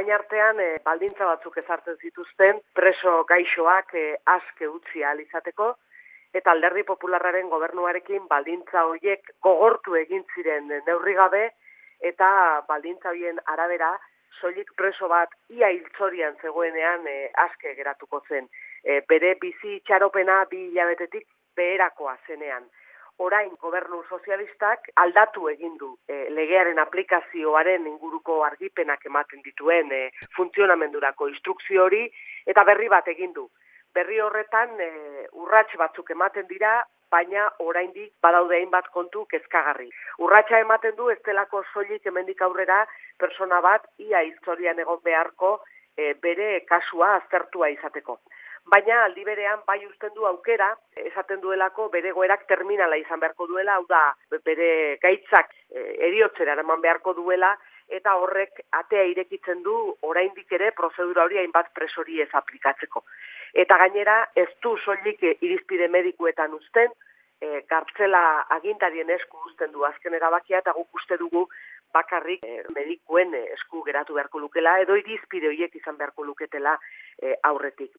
orain artean e, baldintza batzuk ezartzen zituzten preso gaixoak e, aske utzi izateko eta alderdi popularraren gobernuarekin baldintza horiek gogortu egin ziren neurri gabe eta baldintza horien arabera soilik preso bat ia hiltzorian zegoenean e, aske geratuko zen. E, bere bizi itxaropena bi hilabetetik beherakoa zenean. Orain gobernu sozialistak aldatu egin du e, legearen aplikazioaren inguruko argipenak ematen dituen e, funtzionamendurako instrukzio hori eta berri bat egin du. Berri horretan e, urrats batzuk ematen dira, baina oraindik badaude hainbat kontu kezkagarri. Urratsa ematen du ez delako soilik hemendik aurrera persona bat ia historian egon beharko e, bere kasua aztertua izateko. Baina aldi berean bai uzten du aukera, esaten duelako bere goerak terminala izan beharko duela, hau da bere gaitzak e, eriotzera eman beharko duela, eta horrek atea irekitzen du oraindik ere prozedura hori hainbat presori ez aplikatzeko. Eta gainera ez du soilik irizpide medikuetan uzten, e, gartzela agintarien esku uzten du azken erabakia eta guk uste dugu bakarrik e, medikuen esku geratu beharko lukela edo irizpide horiek izan beharko luketela e, aurretik.